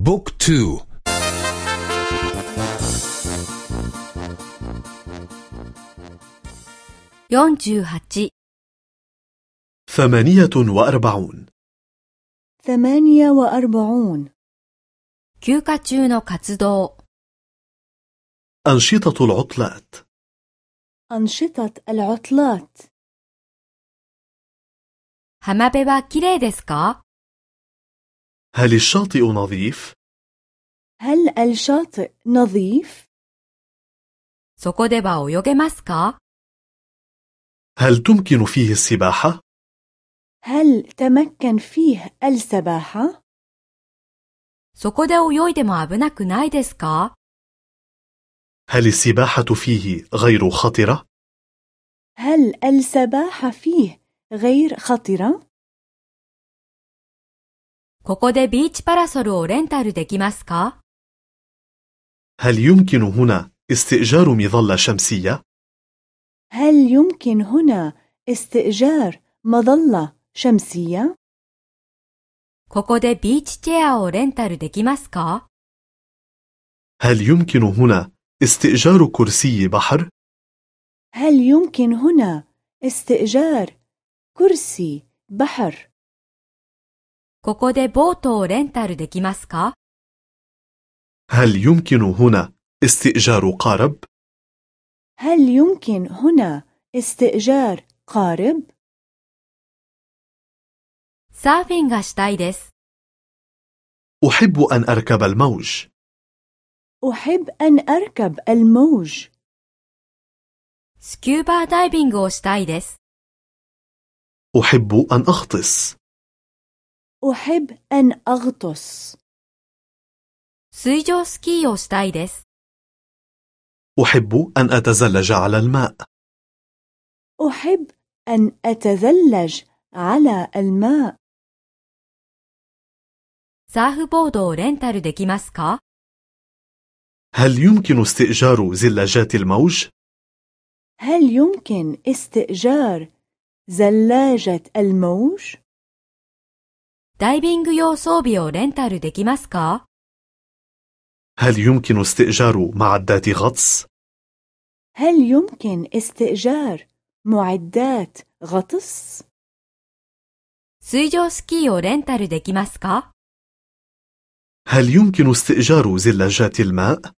بوك تو ثمانية وأربعون ثمانية وأربعون 休暇中の活動 أنشطة العطلات أنشطة العطلات 浜辺は綺麗ですか هل الشاطئ نظيف؟ هل الشاطئ نظيف؟ そこでは泳げますか هل تمكن فيه السباحة؟ هل تمكن فيه السباحة؟ そこで泳いでも危なくないですか هل السباحة فيه غير خطرة؟ هل السباحة فيه غير خطرة؟ ここでビーチパラソルをレンタルできますか هل يمكن هنا استئجار مظلة شمسية؟ هل يمكن هنا استئجار مظلة شمسية؟ ここでビーチチェアをレンタルできますか هل يمكن هنا استئجار كرسي بحر؟ هل يمكن هنا استئجار كرسي بحر؟ ここでボートをレンタルできますか هل يمكن هنا استئجار قارب؟ هل يمكن هنا استئجار قارب؟ サーフィンがしたいです。 أحب أن أركب الموج أحب أن أركب الموج スキューバーダイビングをしたいです。 أحب أن أغطس أحب أن أغطس 水上スキーをしたいです。 أحب أن أتزلج على الماء أحب أن أتزلج على الماء サーフボードをレンタルできますか هل يمكن استئجار زلاجات الموج؟ هل يمكن استئجار زلاجة الموج؟ ダイビング用装備をレンタルできますか هل يمكن استئجار معدات غطس؟ هل يمكن استئجار معدات غطس؟ 水上スキーをレンタルできますか هل يمكن استئجار زلاجات الماء؟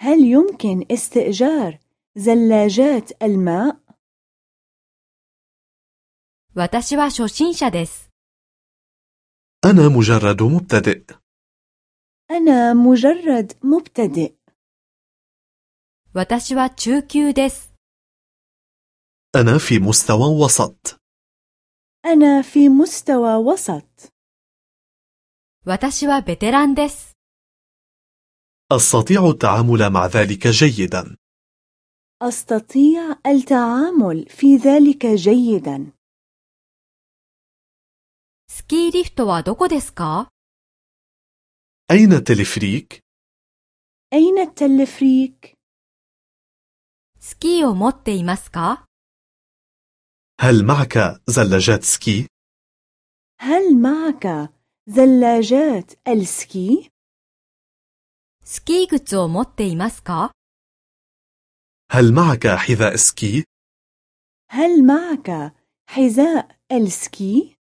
هل يمكن استئجار زلاجات الماء؟ 私は初心者です。 أنا مجرد مبتدئ أنا مجرد مبتدئ 私は中級です。 أنا في مستوى وسط أنا في مستوى وسط 私はベテランです。 أستطيع التعامل مع ذلك جيدا أستطيع التعامل في ذلك جيدا ス キーリフトはどこですか أين التلفريك؟ أين التلفريك؟ スキーを持っていますか هل معك زلاجات سكي؟ هل معك زلاجات السكي؟ スキー靴を持っていますか هل معك حذاء سكي؟ هل معك حذاء السكي؟